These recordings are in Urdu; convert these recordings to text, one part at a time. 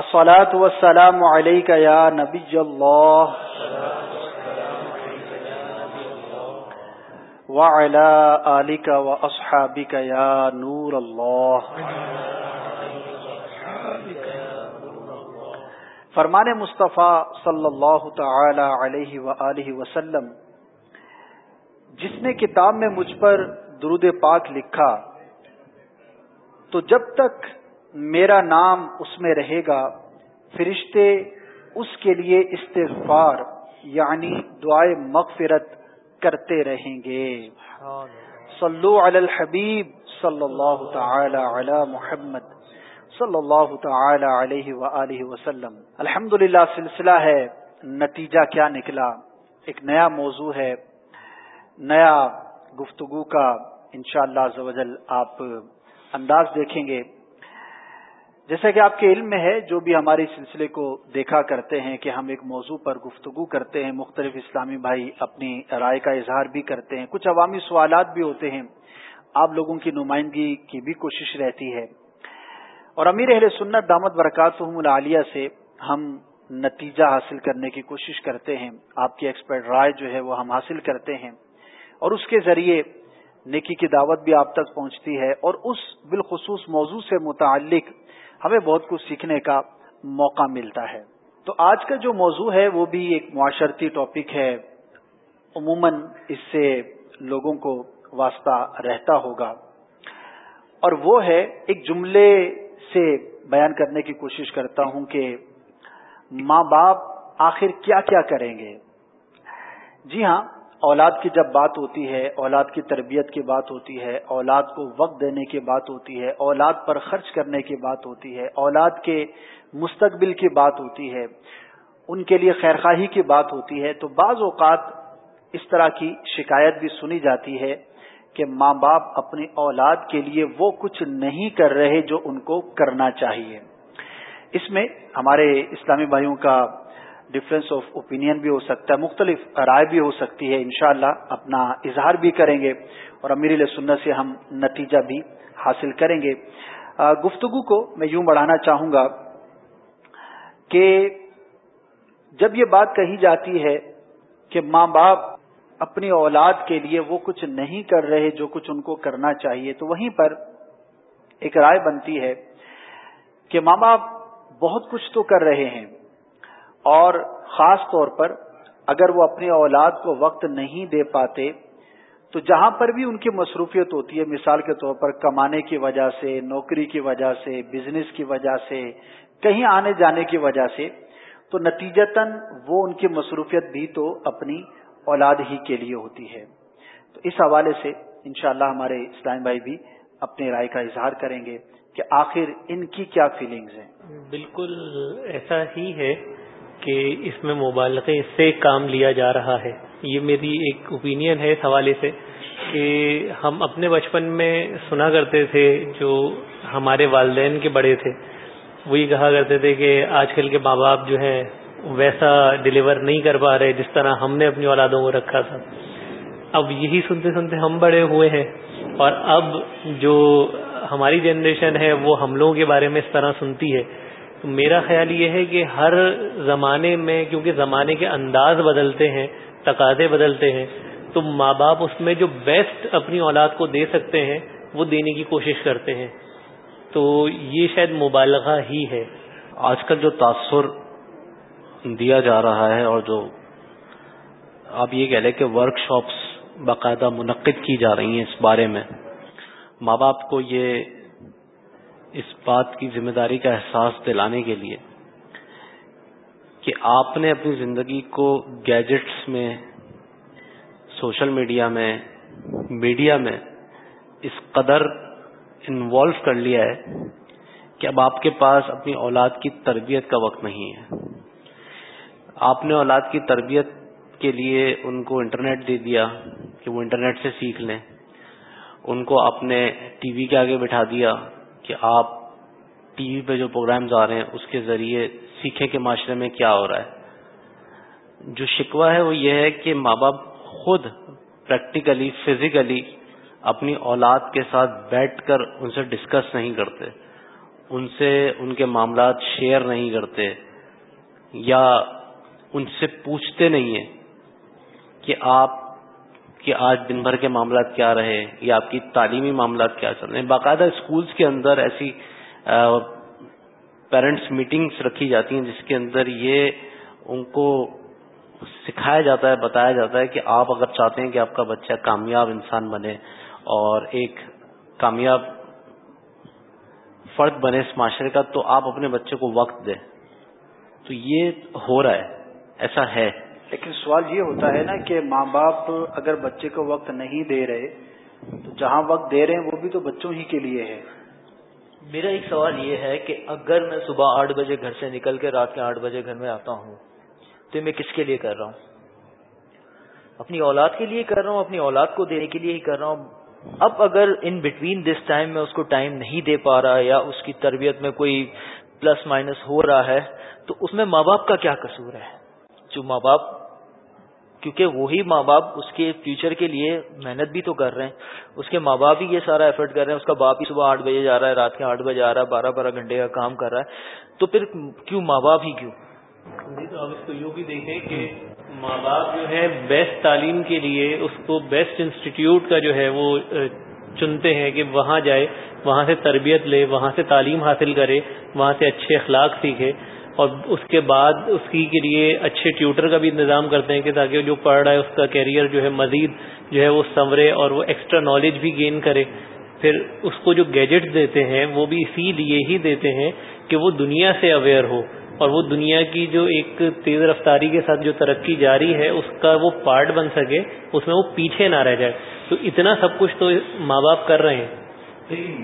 الصلاة والسلام عليك يا نبي الله. وعلى آلك وأصحابك يا نور الله. فرمان مصطفیٰ صلی اللہ تعالی علیہ وآلہ وسلم جس نے کتاب میں مجھ پر درود پاک لکھا، تو جب تک میرا نام اس میں رہے گا فرشتے اس کے لیے استغفار یعنی دعائے مغفرت کرتے رہیں گے۔ صلو علی الحبیب صلی اللہ تعالی علی محمد صلی اللہ تعالی علیہ وآلہ وسلم۔ الحمد سلسلہ ہے نتیجہ کیا نکلا؟ ایک نیا موضوع ہے نیا گفتگو کا انشاءاللہ شاء اللہ آپ انداز دیکھیں گے۔ جیسا کہ آپ کے علم میں ہے، جو بھی ہمارے سلسلے کو دیکھا کرتے ہیں کہ ہم ایک موضوع پر گفتگو کرتے ہیں، مختلف اسلامی بھائی اپنی رائے کا اظہار بھی کرتے ہیں، کچھ عوامی سوالات بھی ہوتے ہیں، آپ لوگوں کی نمائندگی کی بھی کوشش رہتی ہے۔ اور امیر اہل سنت دامت برکات العالیہ سے ہم نتیجہ حاصل کرنے کی کوشش کرتے ہیں۔ آپ کی ایکسپرٹ رائے جو ہے وہ ہم حاصل کرتے ہیں۔ اور اس کے ذریعے نیکی کی دعوت بھی آپ تک پہنچتی ہے۔ اور اس بالخصوص موضوع سے متعلق ہمیں بہت کچھ سیکھنے کا موقع ملتا ہے۔ تو آج کا جو موضوع ہے وہ بھی ایک معاشرتی ٹاپک ہے۔ عموماً اس سے لوگوں کو واسطہ رہتا ہوگا۔ اور وہ ہے ایک جملے سے بیان کرنے کی کوشش کرتا ہوں کہ ماں باپ آخر کیا کیا کریں گے؟ جی ہاں اولاد کی جب بات ہوتی ہے، اولاد کی تربیت کی بات ہوتی ہے، اولاد کو وقت دینے کی بات ہوتی ہے، اولاد پر خرچ کرنے کی بات ہوتی ہے، اولاد کے مستقبل کی بات ہوتی ہے، ان کے لیے خیرخواہی کی بات ہوتی ہے، تو بعض اوقات اس طرح کی شکایت بھی سنی جاتی ہے کہ ماں باپ اپنی اولاد کے لیے وہ کچھ نہیں کر رہے جو ان کو کرنا چاہیے۔ اس میں ہمارے اسلامی بھائیوں کا ڈفرینس آف اوپینین بھی ہو سکتا ہے، مختلف رائے بھی ہو سکتی ہے، انشاءاللہ اپنا اظہار بھی کریں گے اور امیر سنت سے ہم نتیجہ بھی حاصل کریں گے۔ گفتگو کو میں یوں بڑھانا چاہوں گا کہ جب یہ بات کہی جاتی ہے کہ ماں باپ اپنی اولاد کے لیے وہ کچھ نہیں کر رہے جو کچھ ان کو کرنا چاہیے، تو وہیں پر ایک رائے بنتی ہے کہ ماں باپ بہت کچھ تو کر رہے ہیں اور خاص طور پر اگر وہ اپنی اولاد کو وقت نہیں دے پاتے، تو جہاں پر بھی ان کی مصروفیت ہوتی ہے، مثال کے طور پر کمانے کی وجہ سے، نوکری کی وجہ سے بزنس کی وجہ سے، کہیں آنے جانے کی وجہ سے، تو نتیجتاً وہ ان کی مصروفیت بھی تو اپنی اولاد ہی کے لیے ہوتی ہے۔ تو اس حوالے سے انشاءاللہ ہمارے اسلام بھائی بھی اپنی رائے کا اظہار کریں گے کہ آخر ان کی کیا فیلنگز ہیں۔ بالکل ایسا ہی ہے۔ کہ اس میں مبالغے سے کام لیا جا رہا ہے۔ یہ میری ایک اوپینین ہے اس حوالے سے کہ ہم اپنے بچپن میں سنا کرتے تھے جو ہمارے والدین کے بڑے تھے۔ وہ یہ کہا کرتے تھے کہ آج کل کے ماں باپ جو ہیں ویسا ڈلیور نہیں کر پا رہے جس طرح ہم نے اپنی اولادوں کو رکھا تھا۔ اب یہی سنتے سنتے ہم بڑے ہوئے ہیں اور اب جو ہماری جنریشن ہے وہ ہم لوگوں کے بارے میں اس طرح سنتی ہے۔ تو میرا خیال یہ ہے کہ ہر زمانے میں، کیونکہ زمانے کے انداز بدلتے ہیں، تقاضے بدلتے ہیں، تو ماں باپ اس میں جو بیسٹ اپنی اولاد کو دے سکتے ہیں، وہ دینے کی کوشش کرتے ہیں۔ تو یہ شاید مبالغہ ہی ہے۔ آج کل جو تاثر دیا جا رہا ہے اور جو آپ یہ کہہ لیں کہ ورک شاپس باقاعدہ منعقد کی جا رہی ہیں اس بارے میں، ماں باپ کو یہ اس بات کی ذمہ داری کا احساس دلانے کے لیے کہ آپ نے اپنی زندگی کو گیجٹس میں، سوشل میڈیا میں میڈیا میں اس قدر انوالو کر لیا ہے کہ اب آپ کے پاس اپنی اولاد کی تربیت کا وقت نہیں ہے۔ آپ نے اولاد کی تربیت کے لیے ان کو انٹرنیٹ دے دیا کہ وہ انٹرنیٹ سے سیکھ لیں۔ ان کو آپ نے ٹی وی کے آگے بٹھا دیا۔ کہ آپ ٹی وی پہ جو پروگرامز آ رہے ہیں، اس کے ذریعے سیکھیں کہ معاشرے میں کیا ہو رہا ہے۔ جو شکوہ ہے وہ یہ ہے کہ ماں باپ خود پریکٹیکلی فزیکلی اپنی اولاد کے ساتھ بیٹھ کر ان سے ڈسکس نہیں کرتے۔ ان سے ان کے معاملات شیئر نہیں کرتے۔ یا ان سے پوچھتے نہیں ہیں کہ آپ کہ آج دن بھر کے معاملات کیا رہے یا آپ کی تعلیمی معاملات کیا چل رہے ہیں؟ باقاعدہ اسکولس کے اندر ایسی پیرنٹس میٹنگس رکھی جاتی ہیں جس کے اندر یہ ان کو سکھایا جاتا ہے، بتایا جاتا ہے کہ آپ اگر چاہتے ہیں کہ آپ کا بچہ کامیاب انسان بنے اور ایک کامیاب فرد بنے اس معاشرے کا، تو آپ اپنے بچے کو وقت دیں۔ تو یہ ہو رہا ہے، ایسا ہے۔ لیکن سوال یہ ہوتا ہے نا کہ ماں باپ اگر بچے کو وقت نہیں دے رہے، تو جہاں وقت دے رہے ہیں وہ بھی تو بچوں ہی کے لیے ہے۔ میرا ایک سوال یہ ہے کہ اگر میں صبح آٹھ بجے گھر سے نکل کے رات کے آٹھ بجے گھر میں آتا ہوں، تو میں کس کے لیے کر رہا ہوں؟ اپنی اولاد کے لیے کر رہا ہوں، اپنی اولاد کو دینے کے لیے ہی کر رہا ہوں؟ اب اگر ان بٹوین دس ٹائم میں اس کو ٹائم نہیں دے پا رہا یا اس کی تربیت میں کوئی پلس مائنس ہو رہا ہے، تو اس میں ماں باپ کا کیا قصور ہے؟ جو ماں باپ کیونکہ وہی ماں باپ اس کے فیوچر کے لیے محنت بھی تو کر رہے ہیں۔ اس کے ماں باپ ہی یہ سارا ایفرٹ کر رہے ہیں۔ اس کا باپ ہی صبح آٹھ بجے جا رہا ہے، رات کے آٹھ بجے آ رہا ہے، بارہ بارہ گھنٹے کا کام کر رہا ہے۔ تو پھر کیوں ماں باپ ہی کیوں؟ جی تو آپ اس کو یوں بھی دیکھیں کہ ماں باپ جو ہے بیسٹ تعلیم کے لیے اس کو بیسٹ انسٹیٹیوٹ کا جو ہے وہ چنتے ہیں کہ وہاں جائے، وہاں سے تربیت لے، وہاں سے تعلیم حاصل کرے، وہاں سے اچھے اخلاق سیکھے۔ اور اس کے بعد اس کی کے لیے اچھے ٹیوٹر کا بھی انتظام کرتے ہیں کہ تاکہ جو پڑھ رہا ہے اس کا کیریئر جو ہے مزید جو ہے وہ سنورے اور وہ ایکسٹرا نالج بھی گین کرے۔ پھر اس کو جو گیجٹ دیتے ہیں وہ بھی اسی لیے ہی دیتے ہیں کہ وہ دنیا سے اویئر ہو۔ اور وہ دنیا کی جو ایک تیز رفتاری کے ساتھ جو ترقی جاری ہے اس کا وہ پارٹ بن سکے اس میں وہ پیچھے نہ رہ جائے۔ تو اتنا سب کچھ تو ماں باپ کر رہے ہیں۔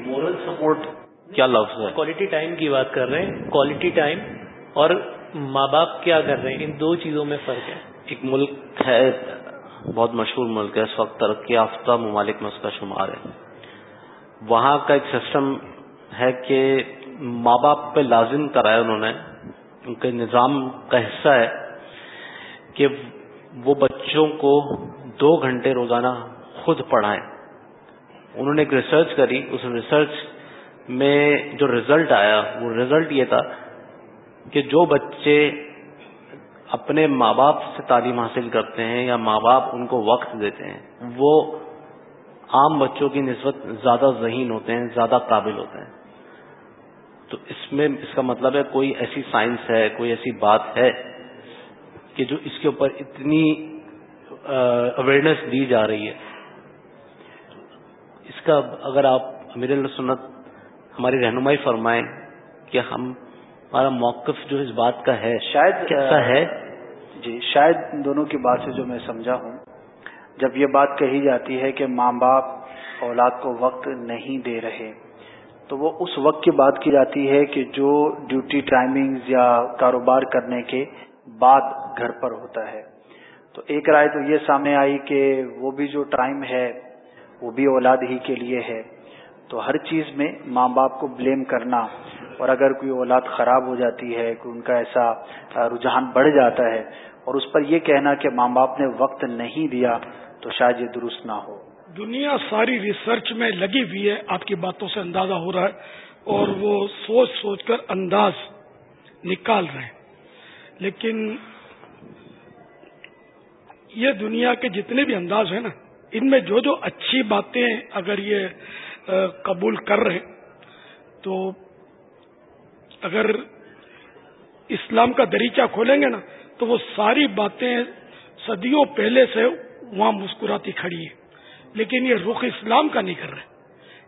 مورل سپورٹ کیا لفظ ہے؟ کوالٹی ٹائم کی بات کر رہے ہیں۔ کوالٹی ٹائم اور ماں باپ کیا کر رہے ہیں؟ ان دو چیزوں میں فرق ہے۔ ایک ملک ہے، بہت مشہور ملک ہے، اس وقت ترقی یافتہ ممالک میں اس کا شمار ہے۔ وہاں کا ایک سسٹم ہے کہ ماں باپ پہ لازم کرایا انہوں نے، ان کے نظام کا حصہ ہے کہ وہ بچوں کو دو گھنٹے روزانہ خود پڑھائیں۔ انہوں نے ایک ریسرچ کری، اس ریسرچ میں جو ریزلٹ آیا، وہ ریزلٹ یہ تھا کہ جو بچے اپنے ماں باپ سے تعلیم حاصل کرتے ہیں یا ماں باپ ان کو وقت دیتے ہیں، وہ عام بچوں کی نسبت زیادہ ذہین ہوتے ہیں، زیادہ قابل ہوتے ہیں۔ تو اس میں اس کا مطلب ہے کوئی ایسی سائنس ہے، کوئی ایسی بات ہے کہ جو اس کے اوپر اتنی اویئرنیس دی جا رہی ہے۔ اس کا اگر آپ امیر سنت ہماری رہنمائی فرمائیں کہ ہم ہمارا موقف جو اس بات کا ہے شاید کیسا ہے؟ جی شاید دونوں کی بات سے جو میں سمجھا ہوں جب یہ بات کہی جاتی ہے کہ ماں باپ اولاد کو وقت نہیں دے رہے تو وہ اس وقت کی بات کی جاتی ہے کہ جو ڈیوٹی ٹائمنگ یا کاروبار کرنے کے بعد گھر پر ہوتا ہے۔ تو ایک رائے تو یہ سامنے آئی کہ وہ بھی جو ٹائم ہے وہ بھی اولاد ہی کے لیے ہے۔ تو ہر چیز میں ماں باپ کو بلیم کرنا اور اگر کوئی اولاد خراب ہو جاتی ہے کہ ان کا ایسا رجحان بڑھ جاتا ہے اور اس پر یہ کہنا کہ ماں باپ نے وقت نہیں دیا تو شاید یہ درست نہ ہو۔ دنیا ساری ریسرچ میں لگی ہوئی ہے، آپ کی باتوں سے اندازہ ہو رہا ہے اور وہ سوچ سوچ کر انداز نکال رہے ہیں۔ لیکن یہ دنیا کے جتنے بھی انداز ہیں نا، ان میں جو جو اچھی باتیں اگر یہ قبول کر رہے تو اگر اسلام کا دریچہ کھولیں گے نا، تو وہ ساری باتیں صدیوں پہلے سے وہاں مسکراتی کھڑی ہے لیکن یہ رخ اسلام کا نہیں کر رہے۔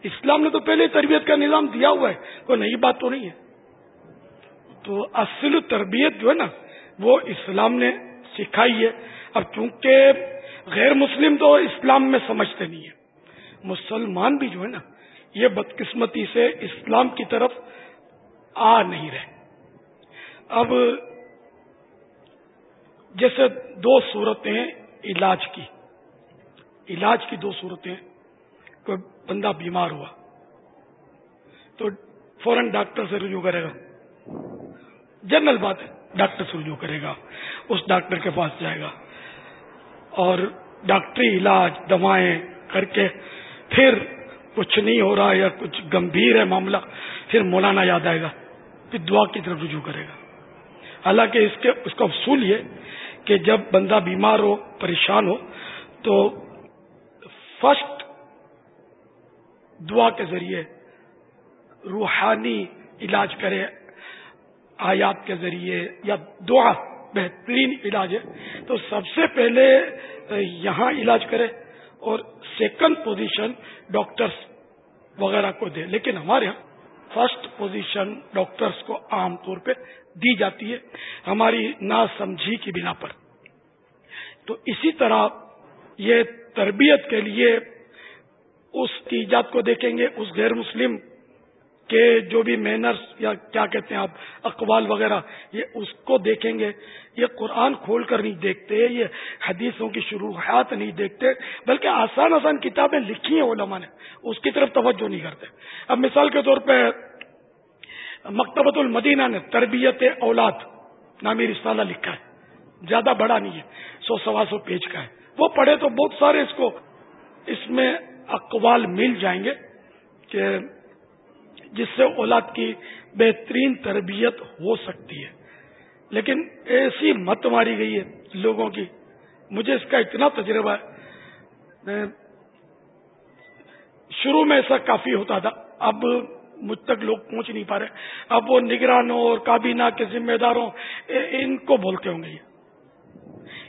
اسلام نے تو پہلے تربیت کا نظام دیا ہوا ہے، کوئی نئی بات تو نہیں ہے۔ تو اصل تربیت جو ہے نا، وہ اسلام نے سکھائی ہے۔ اب چونکہ غیر مسلم تو اسلام میں سمجھتے نہیں ہے مسلمان بھی جو ہے نا، یہ بدقسمتی سے اسلام کی طرف آ نہیں رہے۔ اب جیسے دو صورتیں علاج کی۔ علاج کی دو صورتیں۔ کوئی بندہ بیمار ہوا تو فوراً ڈاکٹر سے رجوع کرے گا۔ جنرل بات ہے، ڈاکٹر سے رجوع کرے گا۔ اس ڈاکٹر کے پاس جائے گا۔ اور ڈاکٹری علاج، دوائیں کر کے پھر کچھ نہیں ہو رہا یا کچھ گمبھیر ہے معاملہ، پھر مولانا یاد آئے گا۔ پھر دعا کی طرف رجوع کرے گا۔ حالانکہ اس کے اس کا اصول یہ کہ جب بندہ بیمار ہو، پریشان ہو، تو فرسٹ دعا کے ذریعے روحانی علاج کرے، آیات کے ذریعے یا دعا، بہترین علاج ہے۔ تو سب سے پہلے یہاں علاج کرے اور سیکنڈ پوزیشن ڈاکٹرس وغیرہ کو دے۔ لیکن ہمارے یہاں فرسٹ پوزیشن ڈاکٹرس کو عام طور پہ دی جاتی ہے ہماری نا سمجھی کی بنا پر۔ تو اسی طرح یہ تربیت کے لیے اس کی ایجاد کو دیکھیں گے، اس غیر مسلم کہ جو بھی مینرس یا کیا کہتے ہیں آپ، اقوال وغیرہ، یہ اس کو دیکھیں گے۔ یہ قرآن کھول کر نہیں دیکھتے، یہ حدیثوں کی شروعات نہیں دیکھتے، بلکہ آسان آسان کتابیں لکھی ہیں علماء نے۔ اس کی طرف توجہ نہیں کرتے۔ اب مثال کے طور پہ مکتبۃ المدینہ نے تربیت اولاد نامی رسالہ لکھا ہے۔ زیادہ بڑا نہیں ہے، سو سوا سو پیج کا ہے۔ وہ پڑھے تو بہت سارے اس کو اس میں اقوال مل جائیں گے کہ جس سے اولاد کی بہترین تربیت ہو سکتی ہے۔ لیکن ایسی مت ماری گئی ہے لوگوں کی۔ مجھے اس کا اتنا تجربہ ہے۔ شروع میں ایسا کافی ہوتا تھا۔ اب مجھ تک لوگ پہنچ نہیں پا رہے۔ اب وہ نگرانوں اور کابینہ کے ذمہ داروں ان کو بولتے ہوں گے۔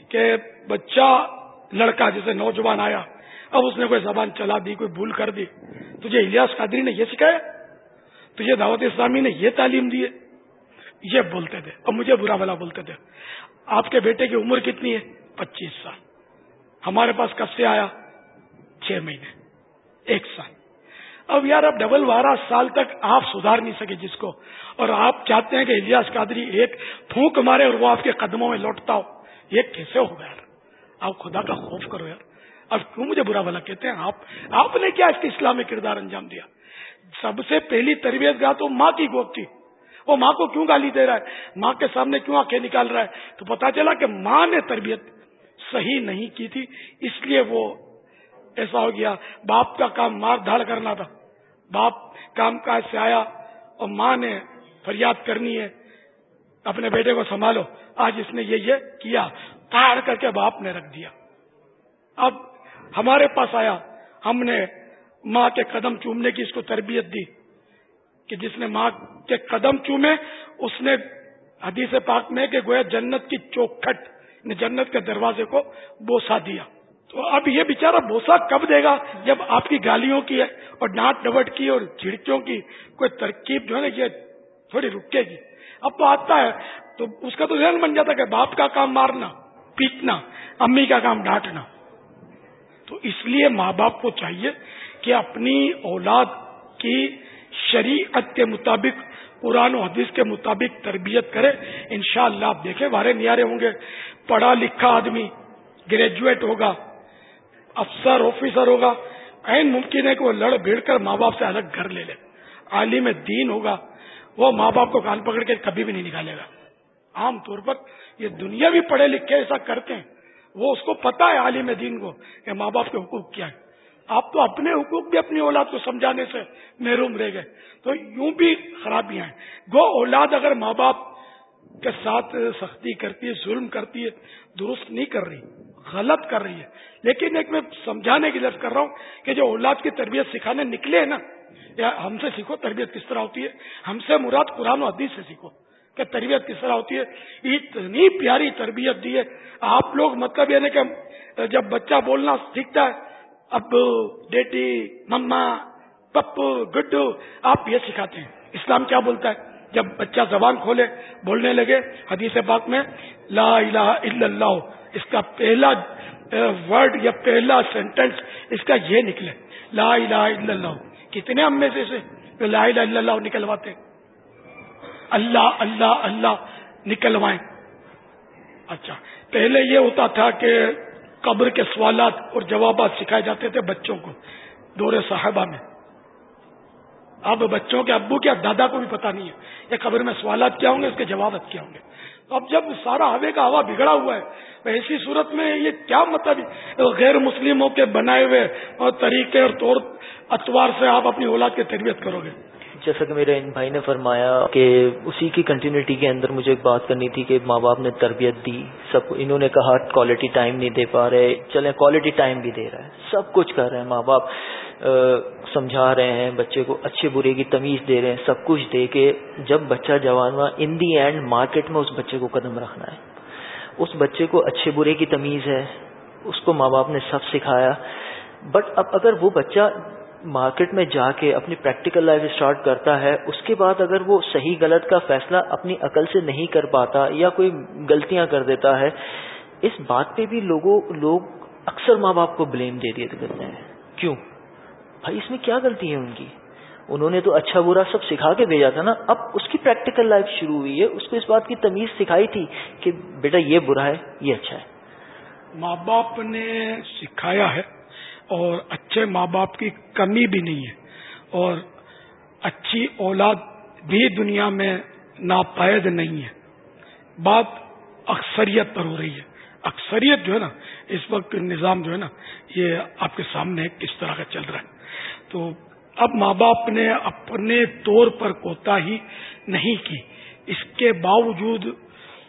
کہ بچہ، لڑکا جیسے نوجوان آیا، اب اس نے کوئی زبان چلا دی، کوئی بھول کر دی۔ تجھے الیاس قادری نے یہ سکھایا؟ تجھے دعوت اسلامی نے یہ تعلیم دی ہے، یہ بولتے تھے اور مجھے برا بلا بولتے تھے۔ آپ کے بیٹے کی عمر کتنی ہے؟ پچیس سال۔ ہمارے پاس کب سے آیا؟ چھ مہینے۔ ایک سال۔ اب یار، اب ڈبل بارہ سال تک آپ سدھار نہیں سکے جس کو۔ اور آپ چاہتے ہیں کہ الیاس قادری ایک پھونک مارے اور وہ آپ کے قدموں میں لوٹتا ہو۔ یہ کیسے ہوگا یار؟ آپ خدا کا خوف کرو یار۔ اب کیوں مجھے برا بلا کہتے ہیں؟ آپ آپ نے کیا اس کے اسلامی کردار انجام دیا؟ سب سے پہلی تربیت گاہ تو ماں کی گوپ تھی۔ وہ ماں کو کیوں گالی دے رہا ہے؟ ماں کے سامنے کیوں آنکھیں نکال رہا ہے؟ تو پتا چلا کہ ماں نے تربیت صحیح نہیں کی تھی، اس لیے وہ ایسا ہو گیا۔ باپ کا کام مار دھاڑ کرنا تھا۔ باپ کام کاج سے آیا اور ماں نے فریاد کرنی ہے، اپنے بیٹے کو سنبھالو۔ آج اس نے یہ یہ کیا کاڑ کر کے باپ نے رکھ دیا۔ اب ہمارے پاس آیا۔ ہم نے ماں کے قدم چومنے کی اس کو تربیت دی کہ جس نے ماں کے قدم چومے، اس نے حدیث پاک میں کہ گویا جنت کی چوکھٹ نے جنت کے دروازے کو بوسا دیا۔ تو اب یہ بےچارا بوسا کب دے گا؟ جب آپ کی گالیوں کی ہے اور ڈانٹ ڈبٹ کی اور جھڑکیوں کی۔ کوئی ترکیب جو ہے نا، یہ تھوڑی رکے گی۔ اب تو آتا ہے، تو اس کا تو ذہن بن جاتا کہ باپ کا کام مارنا، پیٹنا، امی کا کام ڈانٹنا۔ تو اس لیے ماں باپ کو چاہیے کہ اپنی اولاد کی شریعت کے مطابق، قرآن و حدیث کے مطابق تربیت کرے۔ انشاءاللہ اللہ آپ دیکھیں، بارے نیارے ہوں گے۔ پڑھا لکھا آدمی گریجویٹ ہوگا، افسر، آفیسر ہوگا۔ این ممکن ہے کہ وہ لڑ بھیڑ کر ماں باپ سے الگ گھر لے لے۔ عالم دین ہوگا۔ وہ ماں باپ کو کان پکڑ کے کبھی بھی نہیں نکالے گا۔ عام طور پر یہ دنیا بھی پڑھے لکھے ایسا کرتے ہیں۔ وہ اس کو پتا ہے عالم دین کو کہ ماں باپ کے حقوق کیا ہے آپ تو اپنے حقوق بھی اپنی اولاد کو سمجھانے سے محروم رہ گئے۔ تو یوں بھی خرابیاں ہیں۔ گو اولاد اگر ماں باپ کے ساتھ سختی کرتی ہے، ظلم کرتی ہے، درست نہیں کر رہی، غلط کر رہی ہے۔ لیکن ایک میں سمجھانے کی لفظ کر رہا ہوں کہ جو اولاد کی تربیت سکھانے نکلے ہیں نا، یا ہم سے سیکھو تربیت کس طرح ہوتی ہے۔ ہم سے مراد قرآن و حدیث سے سیکھو کہ تربیت کس طرح ہوتی ہے۔ اتنی پیاری تربیت دی ہے۔ آپ لوگ مطلب یعنی کہ جب بچہ بولنا سیکھتا ہے ابو، ڈیڈی، مما، پپو، گڈو، آپ یہ سکھاتے ہیں۔ اسلام کیا بولتا ہے؟ جب بچہ زبان کھولے، بولنے لگے، حدیث پاک میں، لا الہ الا اللہ، اس کا پہلا ورڈ یا پہلا سینٹینس اس کا یہ نکلے۔ لا الہ الا اللہ۔ کتنے ہم میں سے لا الہ الا اللہ نکلواتے؟ اللہ اللہ اللہ نکلوائیں۔ اچھا پہلے یہ ہوتا تھا کہ قبر کے سوالات اور جوابات سکھائے جاتے تھے بچوں کو، دور صاحبہ میں۔ اب بچوں کے ابو کیا دادا کو بھی پتا نہیں ہے یہ قبر میں سوالات کیا ہوں گے، اس کے جوابات کیا ہوں گے۔ اب جب سارا ہوے کا ہوا بگڑا ہوا ہے ایسی صورت میں یہ کیا مطلب غیر مسلموں کے بنائے ہوئے اور طریقے اور طور اتوار سے آپ اپنی اولاد کی تربیت کرو گے۔ جیسا کہ میرے ان بھائی نے فرمایا کہ اسی کی کنٹینیوٹی کے اندر مجھے ایک بات کرنی تھی کہ ماں باپ نے تربیت دی، سب انہوں نے کہا کوالٹی ٹائم نہیں دے پا رہے، چلیں کوالٹی ٹائم بھی دے رہا ہے۔ سب کچھ کر رہے ہیں، ماں باپ سمجھا رہے ہیں، بچے کو اچھے برے کی تمیز دے رہے ہیں، سب کچھ دے کے جب بچہ جوان ہوا ان دی اینڈ مارکیٹ میں اس بچے کو قدم رکھنا ہے۔ اس بچے کو اچھے برے کی تمیز ہے، اس کو ماں باپ نے سب سکھایا۔ بٹ اب اگر وہ بچہ مارکیٹ میں جا کے اپنی پریکٹیکل لائف اسٹارٹ کرتا ہے، اس کے بعد اگر وہ صحیح غلط کا فیصلہ اپنی عقل سے نہیں کر پاتا یا کوئی غلطیاں کر دیتا ہے، اس بات پہ بھی لوگوں، لوگ اکثر ماں باپ کو بلیم دے دیتے کرتے ہیں۔ کیوں؟ بھائی، اس میں کیا غلطی ہے ان کی؟ انہوں نے تو اچھا برا سب سکھا کے بھیجا تھا نا۔ اب اس کی پریکٹیکل لائف شروع ہوئی ہے، اس کو اس بات کی تمیز سکھائی تھی کہ بیٹا یہ برا ہے، یہ اچھا ہے۔ ماں باپ نے سکھایا ہے اور اچھے ماں باپ کی کمی بھی نہیں ہے اور اچھی اولاد بھی دنیا میں ناپید نہیں ہے۔ بات اکثریت پر ہو رہی ہے۔ اکثریت جو ہے نا، اس وقت نظام جو ہے نا، یہ آپ کے سامنے کس طرح کا چل رہا ہے۔ تو اب ماں باپ نے اپنے طور پر کوتا ہی نہیں کی۔ اس کے باوجود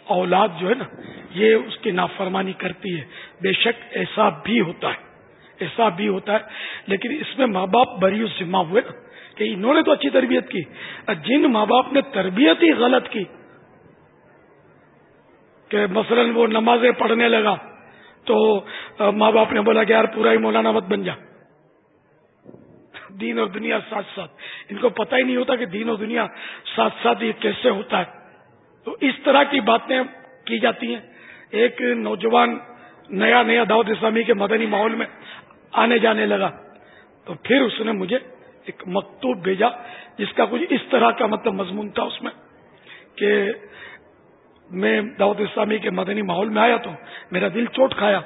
اولاد جو ہے نا، یہ اس کی نافرمانی کرتی ہے۔ بے شک ایسا بھی ہوتا ہے۔ ایسا بھی ہوتا ہے۔ لیکن اس میں ماں باپ بری ذمہ ہوئے نا۔ کہ انہوں نے تو اچھی تربیت کی۔ جن ماں باپ نے تربیت ہی غلط کی، کہ مثلا وہ نمازیں پڑھنے لگا تو ماں باپ نے بولا کہ یار پورا ہی مولانا مت بن جا۔ دین اور دنیا ساتھ ساتھ۔ ان کو پتہ ہی نہیں ہوتا کہ دین اور دنیا ساتھ ساتھ یہ کیسے ہوتا ہے۔ تو اس طرح کی باتیں کی جاتی ہیں۔ ایک نوجوان نیا نیا داؤد اسلامی کے مدنی ماحول میں آنے جانے لگا۔ تو پھر اس نے مجھے ایک مکتوب بھیجا، جس کا کچھ اس طرح کا مطلب مضمون تھا اس میں کہ میں دعوت اسلامی کے مدنی ماحول میں آیا تو میرا دل چوٹ کھایا۔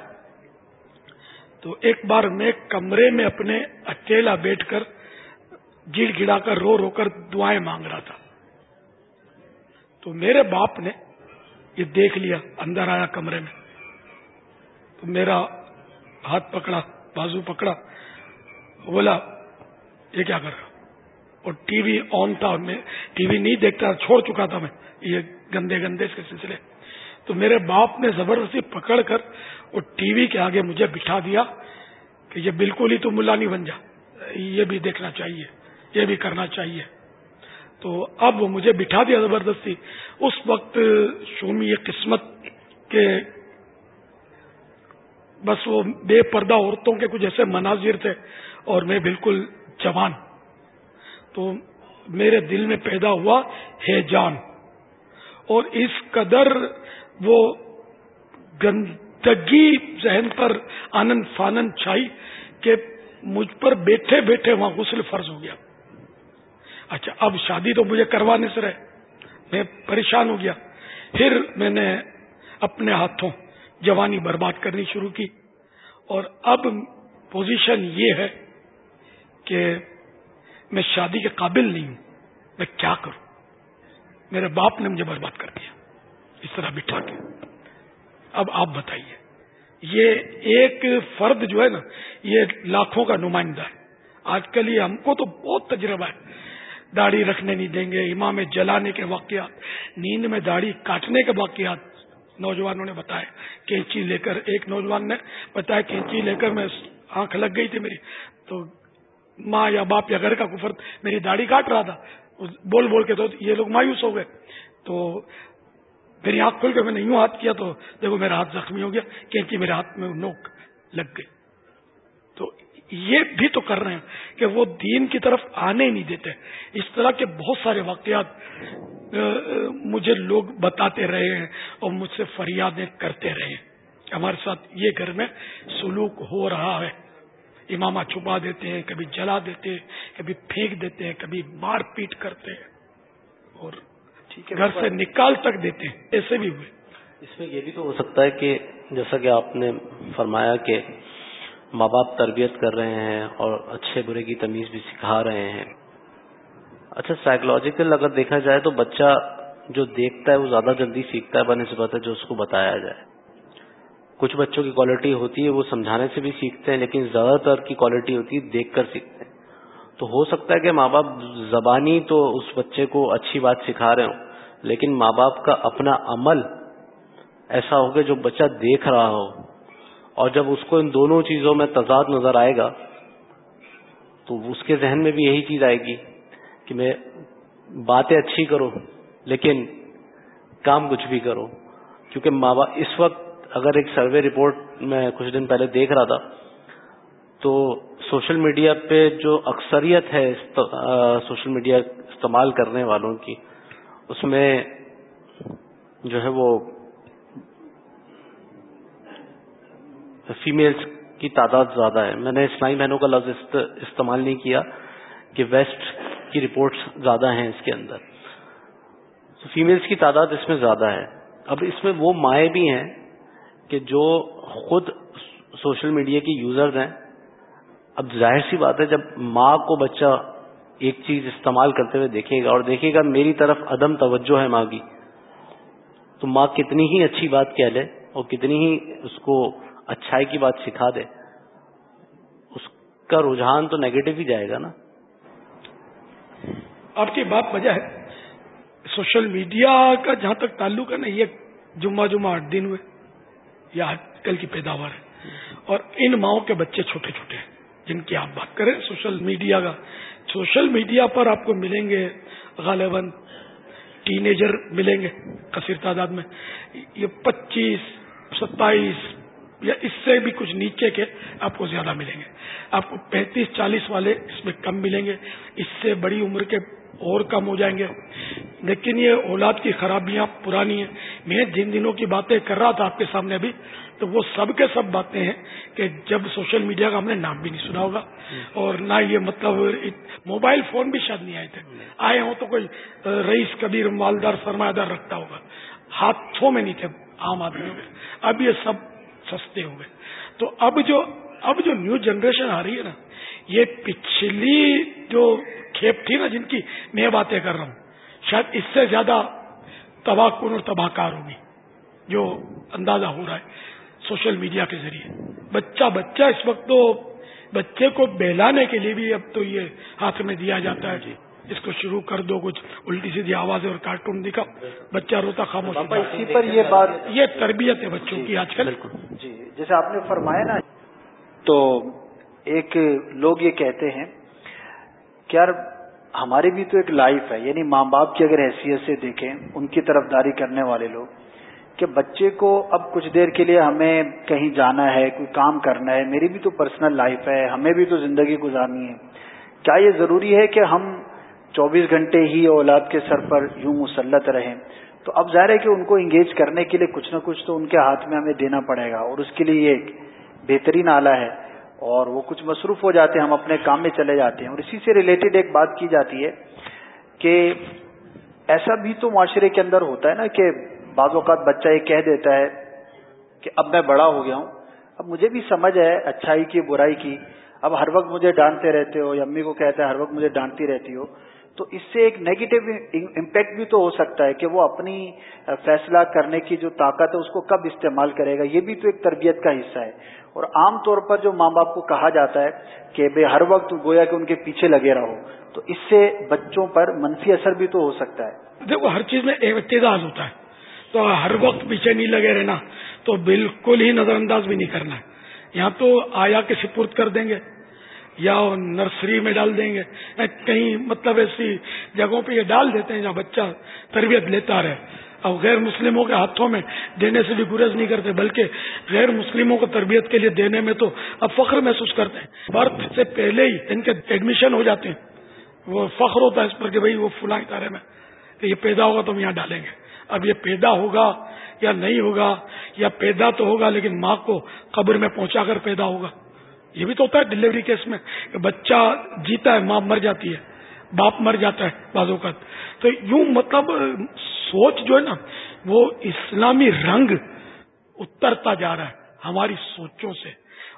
تو ایک بار میں کمرے میں اپنے اکیلا بیٹھ کر گڑ گڑا کر رو رو کر دعائیں مانگ رہا تھا۔ تو میرے باپ نے یہ دیکھ لیا اندر آیا کمرے میں۔ تو میرا ہاتھ پکڑا۔ بازو پکڑا، بولا، یہ کیا کر رہا؟ اور ٹی وی آن تھا میں ٹی وی نہیں دیکھتا، چھوڑ چکا تھا میں، یہ گندے گندے کے سلسلے۔ تو میرے باپ نے زبردستی پکڑ کر وہ ٹی وی کے آگے مجھے بٹھا دیا کہ یہ بالکل ہی تو ملا نہیں بن جا، یہ بھی دیکھنا چاہیے، یہ بھی کرنا چاہیے۔ تو اب وہ مجھے بٹھا دیا زبردستی۔ اس وقت شومی یہ قسمت کے بس وہ بے پردہ عورتوں کے کچھ ایسے مناظر تھے اور میں بالکل جوان۔ تو میرے دل میں پیدا ہوا ہے جان۔ اور اس قدر وہ گندگی ذہن پر آنند فانند چھائی کہ مجھ پر بیٹھے بیٹھے وہاں غسل فرض ہو گیا۔ اچھا اب شادی تو مجھے کروانے سے رہے، میں پریشان ہو گیا۔ پھر میں نے اپنے ہاتھوں جوانی برباد کرنی شروع کی۔ اور اب پوزیشن یہ ہے کہ میں شادی کے قابل نہیں ہوں۔ میں کیا کروں؟ میرے باپ نے مجھے برباد کر دیا۔ اس طرح بٹھا کے۔ اب آپ بتائیے، یہ ایک فرد جو ہے نا، یہ لاکھوں کا نمائندہ ہے۔ آج کل یہ ہم کو تو بہت تجربہ ہے۔ داڑھی رکھنے نہیں دیں گے، امام جلانے کے واقعات، نیند میں داڑھی کاٹنے کے واقعات نوجوانوں نے بتایا کینچی لے کر ایک نوجوان نے بتایا کینچی لے کر میں آنکھ لگ گئی تھی میری۔ تو ماں یا باپ یا گھر کا کفر میری داڑھی کاٹ رہا تھا۔ بول بول کے تو یہ لوگ مایوس ہو گئے۔ تو میری آنکھ کھل کے میں نے یوں ہاتھ کیا تو دیکھو میرا ہاتھ زخمی ہو گیا کینچی میرے ہاتھ میں نوک لگ گئی۔ تو یہ بھی تو کر رہے ہیں کہ وہ دین کی طرف آنے ہی نہیں دیتے۔ اس طرح کے بہت سارے واقعات مجھے لوگ بتاتے رہے ہیں اور مجھ سے فریادیں کرتے رہے ہیں۔ ہمارے ساتھ یہ گھر میں سلوک ہو رہا ہے۔ امامہ چھپا دیتے ہیں کبھی جلا دیتے ہیں کبھی پھینک دیتے ہیں کبھی مار پیٹ کرتے ہیں۔ اور گھر سے نکال تک دیتے ہیں ایسے بھی ہوئے۔ اس میں یہ بھی تو ہو سکتا ہے کہ جیسا کہ آپ نے فرمایا کہ ماں باپ تربیت کر رہے ہیں اور اچھے برے کی تمیز بھی سکھا رہے ہیں۔ اچھا سائیکولوجیکل اگر دیکھا جائے تو بچہ جو دیکھتا ہے وہ زیادہ جلدی سیکھتا ہے بنے سے ہے، جو اس کو بتایا جائے۔ کچھ بچوں کی کوالٹی ہوتی ہے، وہ سمجھانے سے بھی سیکھتے ہیں، لیکن زیادہ تر کی کوالٹی ہوتی ہے، دیکھ کر سیکھتے ہیں۔ تو ہو سکتا ہے کہ ماں باپ زبانی تو اس بچے کو اچھی بات سکھا رہے ہوں، لیکن ماں باپ کا اپنا عمل ایسا ہوگا جو بچہ دیکھ رہا ہو۔ اور جب اس کو ان دونوں چیزوں میں تضاد نظر آئے گا، تو اس کے ذہن میں بھی یہی چیز آئے گی کہ میں باتیں اچھی کرو لیکن کام کچھ بھی کرو کیونکہ ماں باپ، اس وقت اگر ایک سروے رپورٹ میں کچھ دن پہلے دیکھ رہا تھا، تو سوشل میڈیا پہ جو اکثریت ہے سوشل میڈیا استعمال کرنے والوں کی، اس میں جو ہے وہ فیمیلز کی تعداد زیادہ ہے۔ میں نے اسلامی بہنوں کا لفظ استعمال نہیں کیا کہ ویسٹ کی رپورٹس زیادہ ہیں اس کے اندر۔ فیمیلز کی تعداد اس میں زیادہ ہے۔ اب اس میں وہ مائیں بھی ہیں کہ جو خود سوشل میڈیا کی یوزرز ہیں۔ اب ظاہر سی بات ہے، جب ماں کو بچہ ایک چیز استعمال کرتے ہوئے دیکھے گا اور دیکھے گا میری طرف عدم توجہ ہے ماں کی، تو ماں کتنی ہی اچھی بات کہہ لے اور کتنی ہی اس کو اچھائی کی بات سکھا دے، اس کا رجحان تو نیگیٹو ہی جائے گا نا۔ آپ کی بات وجہ ہے، سوشل میڈیا کا جہاں تک تعلق ہے نا، یہ جمعہ جمعہ آٹھ دن ہوئے یا کل کی پیداوار ہے۔ اور ان ماؤں کے بچے چھوٹے چھوٹے ہیں، جن کی آپ بات کریں، سوشل میڈیا کا۔ سوشل میڈیا پر آپ کو ملیں گے غالباً ٹینیجر ملیں گے کثیر تعداد میں۔ یہ پچیس، ستائیس یا اس سے بھی کچھ نیچے کے آپ کو زیادہ ملیں گے۔ آپ کو پینتیس چالیس والے اس میں کم ملیں گے۔ اس سے بڑی عمر کے اور کم ہو جائیں گے۔ لیکن یہ اولاد کی خرابیاں پرانی ہیں۔ میں جن دنوں کی باتیں کر رہا تھا آپ کے سامنے ابھی، تو وہ سب کے سب باتیں ہیں کہ جب سوشل میڈیا کا ہم نے نام بھی نہیں سنا ہوگا۔ اور نہ یہ مطلب موبائل فون بھی شاید نہیں آئے تھے۔ آئے ہوں تو کوئی رئیس کبیر مالدار سرمایہ دار رکھتا ہوگا۔ ہاتھوں میں نہیں تھے، عام آدمیوں کے اب یہ سب سستے ہو گئے تو اب جو اب جو نیو جنریشن آ رہی ہے نا، یہ پچھلی جو کھیپ تھی نا جن کی، میں باتیں کر رہا ہوں۔ شاید اس سے زیادہ تباہ کن اور تباہ کار ہوگی جو اندازہ ہو رہا ہے سوشل میڈیا کے ذریعے۔ بچہ بچہ اس وقت تو بچے کو بہلانے کے لیے بھی اب تو یہ ہاتھ میں دیا جاتا ہے۔ جی اس کو شروع کر دو کچھ الٹی سیدھی آواز اور کارٹون دکھا بچہ روتا خاموش۔ اسی پر یہ بات یہ تربیت ہے بچوں کی آج کل۔ جی جیسے آپ نے فرمایا نا تو ایک لوگ یہ کہتے ہیں کہ یار ہماری بھی تو ایک لائف ہے۔ یعنی ماں باپ کی اگر حیثیت سے دیکھیں ان کی طرف داری کرنے والے لوگ کہ بچے کو اب کچھ دیر کے لیے ہمیں کہیں جانا ہے کوئی کام کرنا ہے میری بھی تو پرسنل لائف ہے ہمیں بھی تو زندگی گزارنی ہے۔ کیا یہ ضروری ہے کہ ہم چوبیس گھنٹے ہی اولاد کے سر پر یوں مسلط رہیں تو اب ظاہر ہے کہ ان کو انگیج کرنے کے لیے کچھ نہ کچھ تو ان کے ہاتھ میں ہمیں دینا پڑے گا اور اس کے لیے یہ ایک بہترین آلہ ہے۔ اور وہ کچھ مصروف ہو جاتے ہیں، ہم اپنے کام میں چلے جاتے ہیں۔ اور اسی سے ریلیٹڈ ایک بات کی جاتی ہے کہ ایسا بھی تو معاشرے کے اندر ہوتا ہے نا کہ بعض اوقات بچہ یہ کہہ دیتا ہے کہ اب میں بڑا ہو گیا ہوں، اب مجھے بھی سمجھ ہے، اچھائی کی، برائی کی۔ اب ہر وقت مجھے ڈانٹتے رہتے ہو، یا امی کو کہتے ہیں ہر وقت مجھے ڈانٹتی رہتی ہو۔ تو اس سے ایک نیگیٹو امپیکٹ بھی تو ہو سکتا ہے کہ وہ اپنی فیصلہ کرنے کی جو طاقت ہے اس کو کب استعمال کرے گا، یہ بھی تو ایک تربیت کا حصہ ہے۔ اور عام طور پر جو ماں باپ کو کہا جاتا ہے کہ بے ہر وقت گویا کہ ان کے پیچھے لگے رہو، تو اس سے بچوں پر منفی اثر بھی تو ہو سکتا ہے۔ دیکھو، ہر چیز میں اعتدال ہوتا ہے۔ تو ہر وقت پیچھے نہیں لگے رہنا، تو بالکل ہی نظر انداز بھی نہیں کرنا۔ یہاں تو آیا کے سپرد کر دیں گے۔ یا نرسری میں ڈال دیں گے۔ یا کہیں مطلب ایسی جگہوں پہ یہ ڈال دیتے ہیں جہاں بچہ تربیت لیتا رہے۔ اب غیر مسلموں کے ہاتھوں میں دینے سے بھی گرز نہیں کرتے، بلکہ غیر مسلموں کو تربیت کے لیے دینے میں تو اب فخر محسوس کرتے ہیں۔ برتھ سے پہلے ہی ان کے ایڈمیشن ہو جاتے ہیں۔ وہ فخر ہوتا ہے اس پر کہ بھائی وہ فلاں ادارے میں کہ یہ پیدا ہوگا تو ہم یہاں ڈالیں گے۔ اب یہ پیدا ہوگا یا نہیں ہوگا، یا پیدا تو ہوگا لیکن ماں کو قبر میں پہنچا کر پیدا ہوگا۔ یہ بھی تو ہوتا ہے ڈلیوری کیس میں کہ بچہ جیتا ہے، ماں مر جاتی ہے، باپ مر جاتا ہے بازو کا تو یوں مطلب سوچ جو ہے نا، وہ اسلامی رنگ اترتا جا رہا ہے ہماری سوچوں سے۔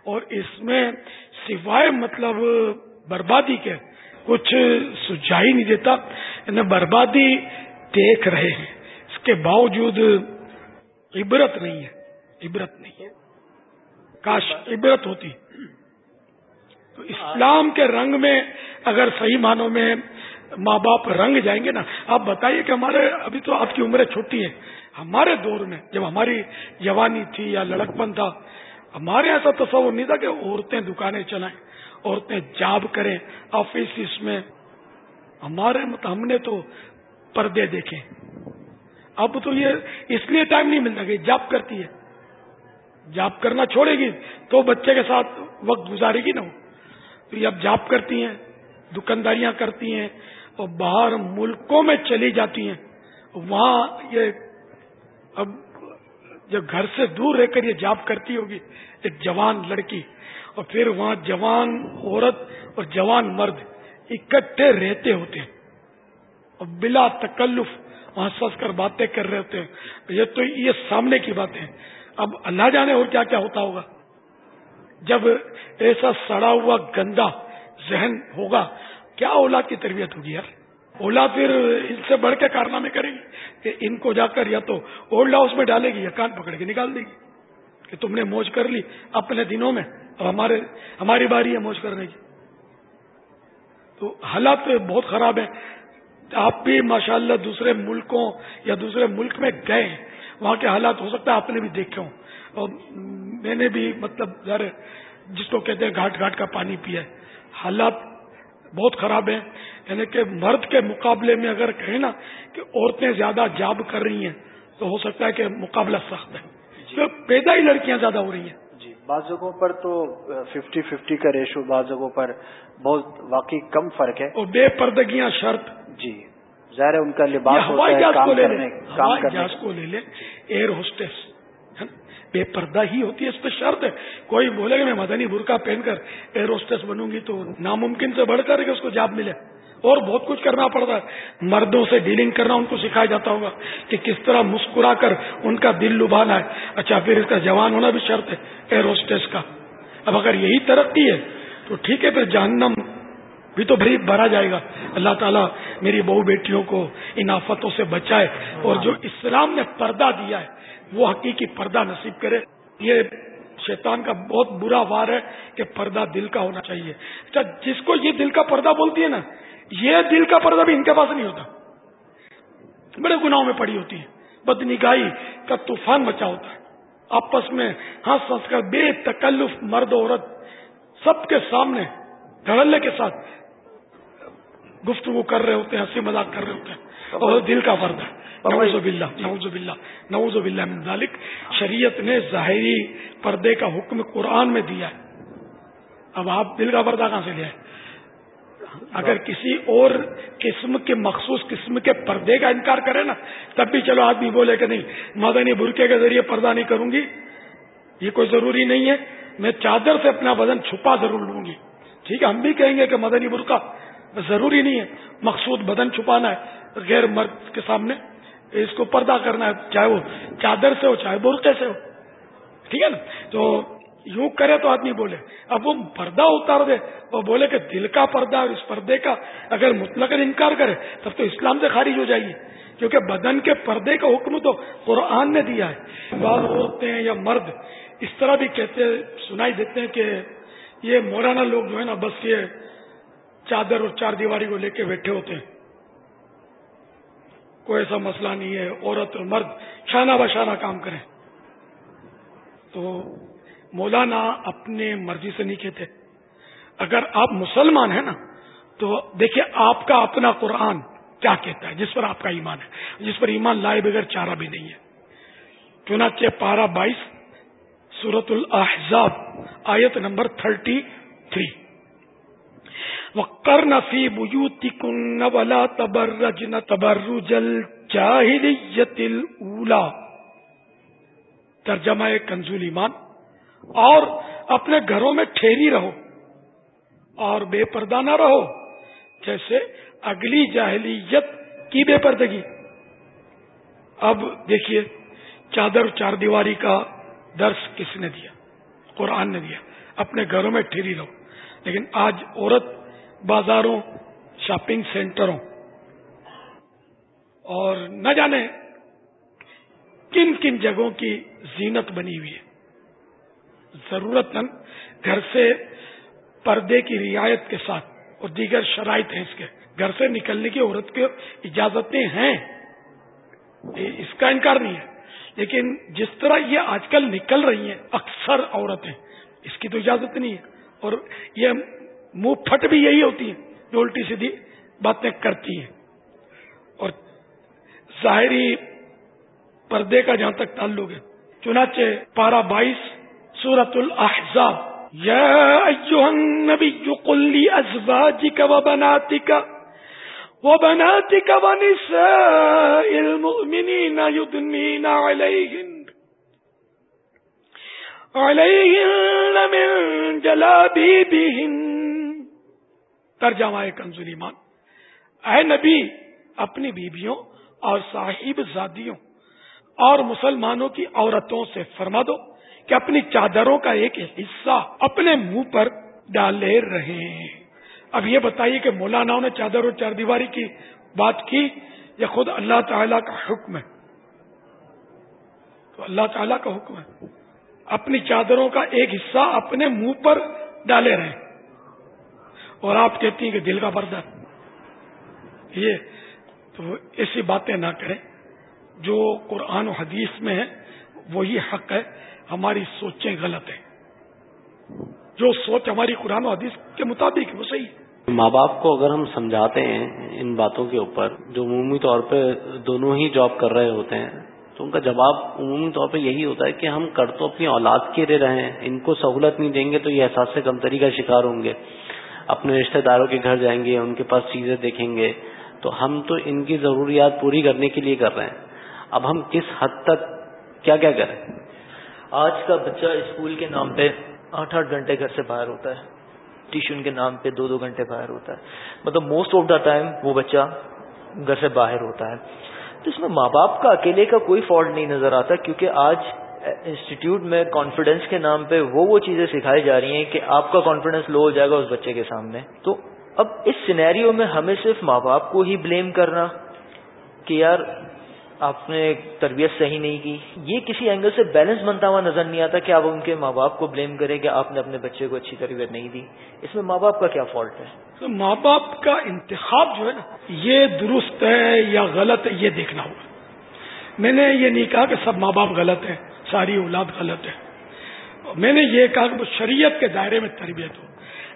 اور اس میں سوائے مطلب بربادی کے کچھ سجائی نہیں دیتا یعنی بربادی دیکھ رہے ہیں۔ اس کے باوجود عبرت نہیں ہے، عبرت نہیں ہے۔ کاش عبرت ہوتی۔ تو اسلام کے رنگ میں اگر صحیح معنوں میں ماں باپ رنگ جائیں گے نا، آپ بتائیے کہ ہمارے ابھی تو آپ کی عمریں چھوٹی ہیں، ہمارے دور میں جب ہماری جوانی تھی یا لڑکپن تھا، ہمارے ایسا تصور نہیں تھا کہ عورتیں دکانیں چلائیں، عورتیں جاب کریں آفس میں۔ ہمارے مطلب ہم نے تو پردے دیکھے۔ اب تو یہ اس لیے ٹائم نہیں ملتا کہ جاب کرتی ہے۔ جاب کرنا چھوڑے گی تو بچے کے ساتھ وقت گزارے گی نا وہ۔ تو یہ اب جاب کرتی ہیں، دکانداریاں کرتی ہیں اور باہر ملکوں میں چلی جاتی ہیں۔ وہاں یہ اب جب گھر سے دور رہ کر یہ جاب کرتی ہوگی، ایک جوان لڑکی۔ اور پھر وہاں جوان عورت اور جوان مرد اکٹھے رہتے ہوتے ہیں۔ اور بلا تکلف وہاں سس کر باتیں کر رہے ہوتے ہیں۔ یہ تو یہ سامنے کی بات ہے اب اللہ جانے اور کیا کیا ہوتا ہوگا۔ جب ایسا سڑا ہوا گندا ذہن ہوگا، کیا اولاد کی تربیت ہوگی یار؟ اولاد پھر ان سے بڑھ کے کارنامے کرے گی کہ ان کو جا کر یا تو اولڈ ہاؤس میں ڈالے گی یا کان پکڑ کے نکال دے گی کہ تم نے موج کر لی اپنے دنوں میں، اب ہمارے، ہماری باری ہے موج کرنے کی۔ تو حالات بہت خراب ہیں۔ آپ بھی ماشاءاللہ دوسرے ملکوں یا دوسرے ملک میں گئے ہیں، وہاں کے حالات ہو سکتا ہے آپ نے بھی دیکھے ہوں۔ اور میں نے بھی مطلب ذرا جس کو کہتے ہیں گھاٹ گھاٹ کا پانی پیا ہے۔ حالات بہت خراب ہیں۔ یعنی کہ مرد کے مقابلے میں اگر کہیں نا کہ عورتیں زیادہ جاب کر رہی ہیں تو ہو سکتا ہے کہ مقابلہ سخت ہے۔ جی۔ پیدا ہی لڑکیاں زیادہ ہو رہی ہیں۔ جی بعض جگہوں پر تو ففٹی ففٹی کا ریشو بعض جگہوں پر بہت واقعی کم فرق ہے۔ اور بے پردگیاں شرط۔ جی ظاہر ہے ان کا لباس ہوائی جہاز کو لے لیں۔ Air hostess. بے پردہ ہی ہوتی ہے، اس پہ شرط ہے۔ کوئی بولے گا میں مدنی برقع پہن کر ایئر ہوسٹس بنوں گی تو ناممکن سے بڑھ کر اس کو جاب ملے۔ اور بہت کچھ کرنا پڑتا ہے۔ مردوں سے ڈیلنگ کرنا ان کو سکھایا جاتا ہوگا کہ کس طرح مسکرا کر ان کا دل لبھانا ہے۔ اچھا پھر اس کا جوان ہونا بھی شرط ہے ایئر ہوسٹس کا۔ اب اگر یہی ترقی ہے تو ٹھیک ہے، پھر جہنم بھی تو بھری بھرا جائے گا۔ اللہ تعالیٰ میری بہو بیٹیوں کو ان آفتوں سے بچائے اور جو اسلام نے پردہ دیا ہے وہ حقیقی پردہ نصیب کرے۔ یہ شیطان کا بہت برا وار ہے کہ پردہ دل کا ہونا چاہیے۔ اچھا جس کو یہ دل کا پردہ بولتی ہے نا، یہ دل کا پردہ بھی ان کے پاس نہیں ہوتا۔ بڑے گناہوں میں پڑی ہوتی ہے۔ بد نگاہی کا طوفان مچا ہوتا ہے۔ آپس میں ہنس ہنس کر بے تکلف مرد عورت سب کے سامنے دھڑلے کے ساتھ گفتگو کر رہے ہوتے ہیں، ہنسی مذاق کر رہے ہوتے ہیں۔ اور دل کا فرد نوز باللہ. نوز باللہ. نوز باللہ من ذالک شریعت نے ظاہری پردے کا حکم قرآن میں دیا ہے. اب آپ دل کا پردہ کہاں سے لیا ہے اگر کسی اور قسم کے مخصوص قسم کے پردے کا انکار کرے نا تب بھی چلو آدمی بولے کہ نہیں مدنی برقے کے ذریعے پردہ نہیں کروں گی. یہ کوئی ضروری نہیں ہے. میں چادر سے اپنا بدن چھپا ضرور لوں گی. ٹھیک ہے ہم بھی کہیں گے کہ مدنی برقع ضروری نہیں ہے. مقصود بدن چھپانا ہے غیر مرد کے سامنے. اس کو پردہ کرنا ہے، چاہے وہ چادر سے ہو، چاہے برقے سے ہو۔ ٹھیک ہے نا؟ تو یوں کرے تو آدمی بولے، اب وہ پردہ اتار دے، وہ بولے کہ دل کا پردہ اور اس پردے کا اگر مطلق انکار کرے، تب تو اسلام سے خارج ہو جائے گی۔ کیونکہ بدن کے پردے کا حکم تو قرآن نے دیا ہے۔ بعض عورتیں یا مرد اس طرح بھی کہتے، سنائی دیتے ہیں کہ یہ مولانا لوگ جو ہے نا، بس یہ چادر اور چار دیواری کو لے کے بیٹھے ہوتے ہیں۔ کوئی ایسا مسئلہ نہیں ہے، عورت اور مرد شانہ بشانہ کام کریں۔ تو مولانا اپنے مرضی سے نہیں کہتے۔ اگر آپ مسلمان ہیں نا، تو دیکھیے آپ کا اپنا قرآن کیا کہتا ہے، جس پر آپ کا ایمان ہے۔ جس پر ایمان لائے بغیر چارہ بھی نہیں ہے۔ چنانچہ پارہ بائیس سورت الحضاب آیت نمبر تھرٹی تھری۔ وقر نفی بجوتی کن ولا تبرج نہ تبرجل ترجمہ کنزول ایمان۔ اور اپنے گھروں میں ٹھہری رہو۔ اور بے پردہ نہ رہو۔ جیسے اگلی جاہلیت کی بے پردگی۔ اب دیکھیے چادر چار دیواری کا درس کس نے دیا؟ قرآن نے دیا۔ اپنے گھروں میں ٹھیری رہو۔ لیکن آج عورت بازاروں شاپنگ سینٹروں اور نہ جانے کن کن جگہوں کی زینت بنی ہوئی ہے۔ ضرورت گھر سے پردے کی رعایت کے ساتھ اور دیگر شرائط ہیں اس کے۔ گھر سے نکلنے کی عورت کی اجازتیں ہیں۔ اس کا انکار نہیں ہے۔ لیکن جس طرح یہ آج کل نکل رہی ہیں، اکثر عورتیں، اس کی تو اجازت نہیں ہے۔ اور یہ منہ پھٹ بھی یہی ہوتی ہیں جو الٹی سیدھی باتیں کرتی ہیں۔ اور ظاہری پردے کا جہاں تک تعلق ہے، چنانچہ پارا بائیس سورت الحضاب النبي قل لأزواجك وبناتك وبناتك ونساء المؤمنين يدنين عليهن عليهن من جلابيبهن ترجمہ کنزول ایمان اے نبی، اپنی بیبیوں اور صاحب زادیوں اور مسلمانوں کی عورتوں سے فرما دو کہ اپنی چادروں کا ایک حصہ اپنے منہ پر ڈالے رہے اب یہ بتائیے کہ مولانا نے چادر اور چار دیواری کی بات کی یا خود اللہ تعالی کا حکم ہے؟ تو اللہ تعالی کا حکم ہے۔ اپنی چادروں کا ایک حصہ اپنے منہ پر ڈالے رہے اور آپ کہتی ہیں کہ دل کا پردہ۔ یہ تو ایسی باتیں نہ کریں۔ جو قرآن و حدیث میں ہے، وہی حق ہے۔ ہماری سوچیں غلط ہیں۔ جو سوچ ہماری قرآن و حدیث کے مطابق وہ صحیح ماں باپ کو اگر ہم سمجھاتے ہیں ان باتوں کے اوپر، جو عمومی طور پہ دونوں ہی جاب کر رہے ہوتے ہیں، تو ان کا جواب عمومی طور پہ یہی ہوتا ہے کہ ہم کر تو اپنی اولاد کے لیے رہے ان کو سہولت نہیں دیں گے تو یہ احساس سے کمتری کا شکار ہوں گے۔ اپنے رشتہ داروں کے گھر جائیں گے، ان کے پاس چیزیں دیکھیں گے۔ تو ہم تو ان کی ضروریات پوری کرنے کے لیے کر رہے ہیں۔ اب ہم کس حد تک کیا کیا کریں؟ آج کا بچہ اسکول کے نام پہ آٹھ آٹھ گھنٹے گھر سے باہر ہوتا ہے۔ ٹیوشن کے نام پہ دو دو گھنٹے باہر ہوتا ہے۔ مطلب موسٹ آف دا ٹائم وہ بچہ گھر سے باہر ہوتا ہے۔ تو اس میں ماں باپ کا اکیلے کا کوئی فالٹ نہیں نظر آتا کیونکہ آج انسٹیٹیوٹ میں کانفیڈینس کے نام پہ وہ وہ چیزیں سکھائی جا رہی ہیں کہ آپ کا کانفیڈینس لو ہو جائے گا اس بچے کے سامنے۔ تو اب اس سینیریو میں ہمیں صرف ماں باپ کو ہی بلیم کرنا کہ یار آپ نے تربیت صحیح نہیں کی۔ یہ کسی اینگل سے بیلنس بنتا ہوا نظر نہیں آتا کہ آپ ان کے ماں باپ کو بلیم کریں کہ آپ نے اپنے بچے کو اچھی تربیت نہیں دی۔ اس میں ماں باپ کا کیا فالٹ ہے؟ تو ماں باپ کا انتخاب جو ہے نا، یہ درست ہے یا غلط ہے یہ دیکھنا ہوگا۔ میں نے یہ نہیں کہا کہ سب ماں باپ غلط ہیں، ساری اولاد غلط ہے میں نے یہ کہا کہ شریعت کے دائرے میں تربیت ہو۔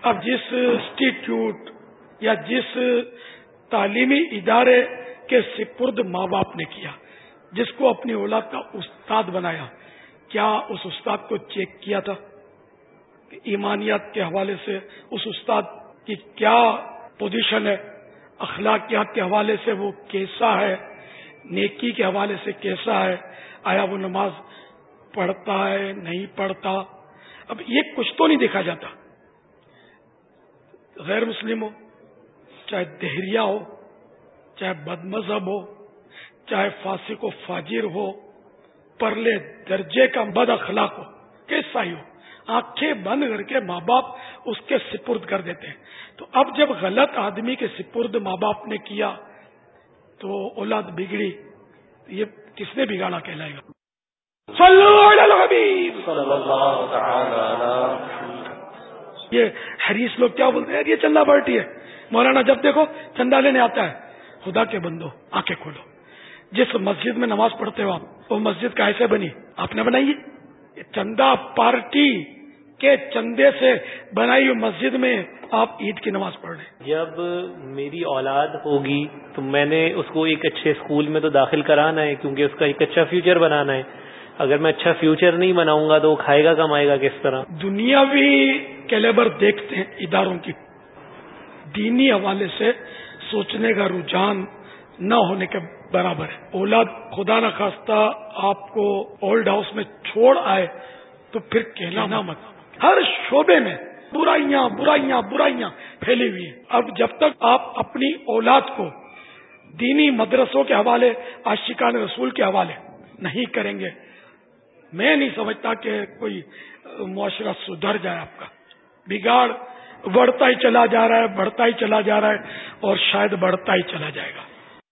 اب جس انسٹیٹیوٹ یا جس تعلیمی ادارے کے سپرد ماں باپ نے کیا، جس کو اپنی اولاد کا استاد بنایا، کیا اس استاد کو چیک کیا تھا؟ ایمانیات کے حوالے سے اس استاد کی کیا پوزیشن ہے؟ اخلاقیات کے حوالے سے وہ کیسا ہے؟ نیکی کے حوالے سے کیسا ہے؟ آیا وہ نماز پڑھتا ہے، نہیں پڑھتا؟ اب یہ کچھ تو نہیں دیکھا جاتا۔ غیر مسلم ہو، چاہے دہریا ہو، چاہے بد مذہب ہو، چاہے فاسق و فاجر ہو، پرلے درجے کا بد اخلاق ہو، کیسا ہی ہو، آنکھیں بند کر کے ماں باپ اس کے سپرد کر دیتے ہیں۔ تو اب جب غلط آدمی کے سپرد ماں باپ نے کیا تو اولاد بگڑی، یہ کس نے بگاڑا کہلائے گا؟ یہ حریص لوگ کیا بولتے ہیں؟ یہ چندہ پارٹی ہے۔ مولانا، جب دیکھو چندہ لینے آتا ہے، خدا کے بندو، آنکھیں کھولو۔ جس مسجد میں نماز پڑھتے ہو آپ، وہ مسجد کیسے بنی؟ آپ نے بنائی چندہ پارٹی۔ کے چندے سے بنائی ہوئی مسجد میں آپ عید کی نماز پڑھ رہے جب میری اولاد ہوگی تو میں نے اس کو ایک اچھے اسکول میں تو داخل کرانا ہے کیونکہ اس کا ایک اچھا فیوچر بنانا ہے۔ اگر میں اچھا فیوچر نہیں بناؤں گا تو وہ کھائے گا کمائے گا کس طرح؟ دنیاوی کیلیبر دیکھتے ہیں اداروں کی۔ دینی حوالے سے سوچنے کا رجحان نہ ہونے کے برابر ہے۔ اولاد خدا نہ خواستہ آپ کو اولڈ ہاؤس میں چھوڑ آئے تو پھر کہنا نہ مت۔ ہر شعبے میں برائیاں برائیاں برائیاں پھیلی ہوئی ہیں۔ اب جب تک آپ اپنی اولاد کو دینی مدرسوں کے حوالے آشقان رسول کے حوالے نہیں کریں گے، میں نہیں سمجھتا کہ کوئی معاشرہ سدھر جائے آپ کا۔ بگاڑ بڑھتا ہی چلا جا رہا ہے، بڑھتا ہی چلا جا رہا ہے اور شاید بڑھتا ہی چلا جائے گا۔